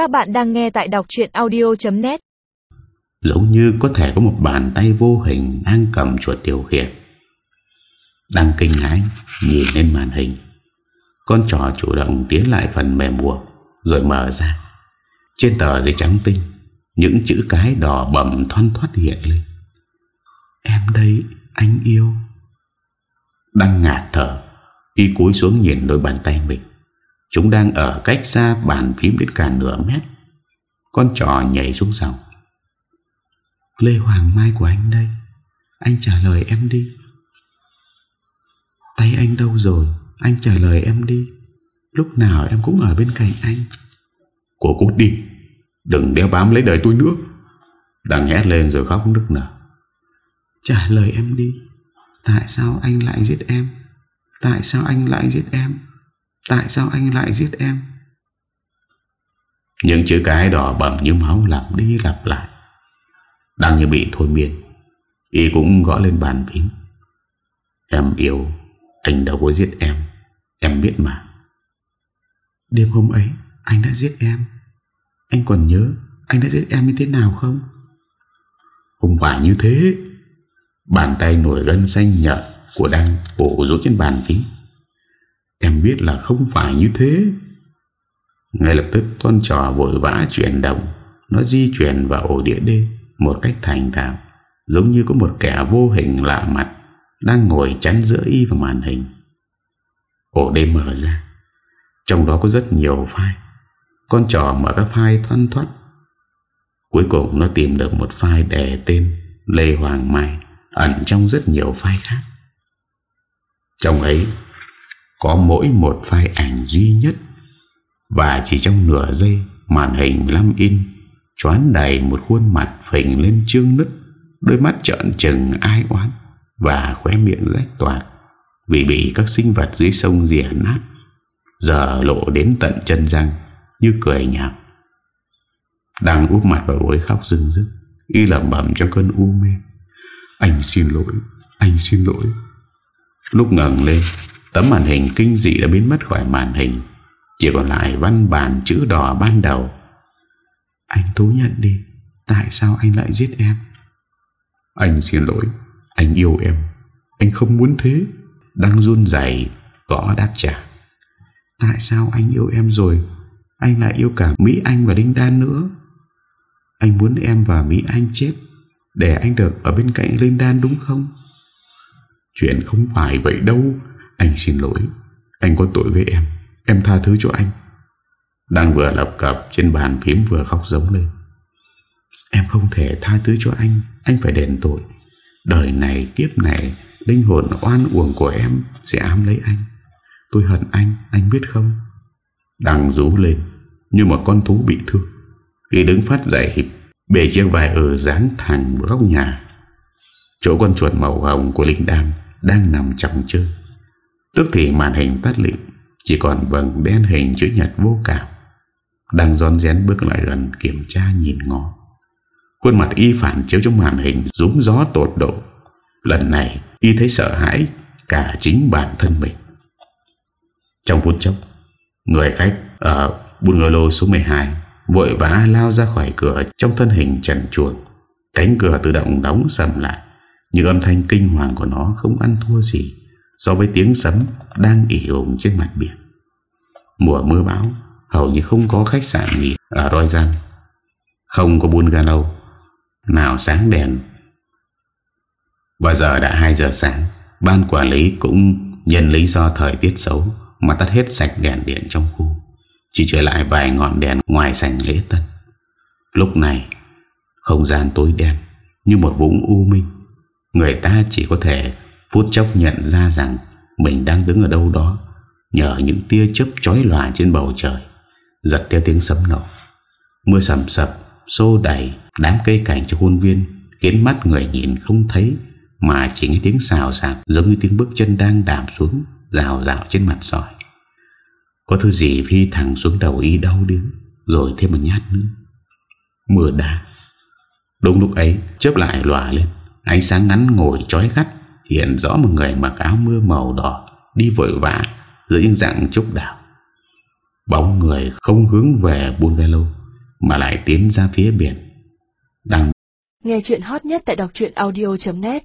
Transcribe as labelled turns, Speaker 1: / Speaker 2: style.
Speaker 1: Các bạn đang nghe tại đọc chuyện audio.net
Speaker 2: Giống như có thể có một bàn tay vô hình đang cầm chuột điều khiển. Đang kinh hãi, nhìn lên màn hình. Con trò chủ động tiến lại phần mềm buộc, Rồi mở ra. Trên tờ giấy trắng tinh, Những chữ cái đỏ bầm thoăn thoát hiện lên. Em đây, anh yêu. Đang ngạt thở, Y cúi xuống nhìn đôi bàn tay mình. Chúng đang ở cách xa bàn phím đến cả nửa mét. Con trò nhảy xuống dòng. Lê Hoàng Mai của anh đây. Anh trả lời em đi. Tay anh đâu rồi? Anh trả lời em đi. Lúc nào em cũng ở bên cạnh anh. Cô cút đi. Đừng đeo bám lấy đời tôi nữa. Đang hét lên rồi khóc nức nở. Trả lời em đi. Tại sao anh lại giết em? Tại sao anh lại giết em? Tại sao anh lại giết em? Những chữ cái đỏ bầm như máu lặp đi lặp lại. Đang như bị thôi miên Y cũng gõ lên bàn phím. Em yêu Anh đâu có giết em Em biết mà. Đêm hôm ấy anh đã giết em. Anh còn nhớ Anh đã giết em như thế nào không? Không phải như thế. Bàn tay nổi gân xanh nhợt Của Đăng bổ rút trên bàn phím Em biết là không phải như thế. Ngay lập tức, con trò vội vã chuyển động. Nó di chuyển vào ổ đĩa đê Một cách thành thạo, Giống như có một kẻ vô hình lạ mặt Đang ngồi chắn giữa y và màn hình. Ổ đê mở ra. Trong đó có rất nhiều file. Con trò mở các file thoăn thoát Cuối cùng, nó tìm được một file đè tên Lê Hoàng Mai Ẩn trong rất nhiều file khác. Trong ấy có mỗi một file ảnh duy nhất. Và chỉ trong nửa giây, màn hình 15 in choán đầy một khuôn mặt phình lên trương nứt, đôi mắt trợn trừng ai oán và khóe miệng rách toạc vì bị các sinh vật dưới sông rỉa nát, giờ lộ đến tận chân răng như cười nhạt đang úp mặt vào gối khóc rưng rức, y lầm bẩm trong cơn u mê. Anh xin lỗi, anh xin lỗi. Lúc ngẩng lên Tấm màn hình kinh dị đã biến mất khỏi màn hình. Chỉ còn lại văn bản chữ đỏ ban đầu. Anh thú nhận đi, Tại sao anh lại giết em? Anh xin lỗi, Anh yêu em. Anh không muốn thế. Đang run dày Gõ đáp trả. Tại sao anh yêu em rồi? Anh lại yêu cả Mỹ Anh và Đinh Đan nữa. Anh muốn em và Mỹ Anh chết, Để anh được ở bên cạnh Linh Đan đúng không? Chuyện không phải vậy đâu anh xin lỗi. Anh có tội với em. Em tha thứ cho anh. Đang vừa lập cập trên bàn phím vừa khóc giống lên. Em không thể tha thứ cho anh. Anh phải đền tội. Đời này kiếp này Linh hồn oan uổng của em Sẽ ám lấy anh. Tôi hận anh, anh biết không? Đang rú lên Như một con thú bị thương. Khi đứng phát dậy Bề chiếc vai ở dán thẳng góc nhà. Chỗ con chuột màu hồng của Linh Đam Đang nằm trọng chơi Tức thì màn hình tắt lịm, Chỉ còn vầng đen hình chữ nhật vô cảm. Đang giòn rén bước lại gần Kiểm tra nhìn ngó. Khuôn mặt y phản chiếu trong màn hình Rúng gió tột độ. Lần này, y thấy sợ hãi Cả chính bản thân mình. Trong phút chốc, Người khách ở bungalow số 12 Vội vã lao ra khỏi cửa Trong thân hình trần chuột Cánh cửa tự động đóng sầm lại, Nhưng âm thanh kinh hoàng của nó không ăn thua gì so với tiếng sấm đang ỉ ủng trên mặt biển. Mùa mưa bão hầu như không có khách sạn nghỉ ở Royal, không có buôn ga lâu, nào sáng đèn. Và giờ đã 2 giờ sáng, ban quản lý cũng nhân lý do thời tiết xấu mà tắt hết sạch đèn điện trong khu, chỉ trở lại vài ngọn đèn ngoài sảnh lễ tân. Lúc này, không gian tối đen như một vũng u minh, người ta chỉ có thể Phút chốc nhận ra rằng Mình đang đứng ở đâu đó Nhờ những tia chớp chói lòa trên bầu trời. Giật theo tiếng sấm nổ Mưa sầm sập, Xô đầy đám cây cảnh trong khuôn viên Khiến mắt người nhìn không thấy, Mà chỉ nghe tiếng xào xạc Giống như tiếng bước chân đang đạp xuống, Rào rào trên mặt sỏi. Có thứ gì phi thẳng xuống đầu y đau điếng Rồi thêm một nhát nữa. Mưa đá. Đúng lúc ấy, chớp lại lòa lên, Ánh sáng ngắn ngồi trói gắt Hiện rõ một người mặc áo mưa màu đỏ Đi vội vã dưới những dạng trúc đảo Bóng người không hướng về buôn bungalow Mà lại tiến ra phía biển. Đang
Speaker 1: Nghe chuyện hot nhất tại đọc audio.net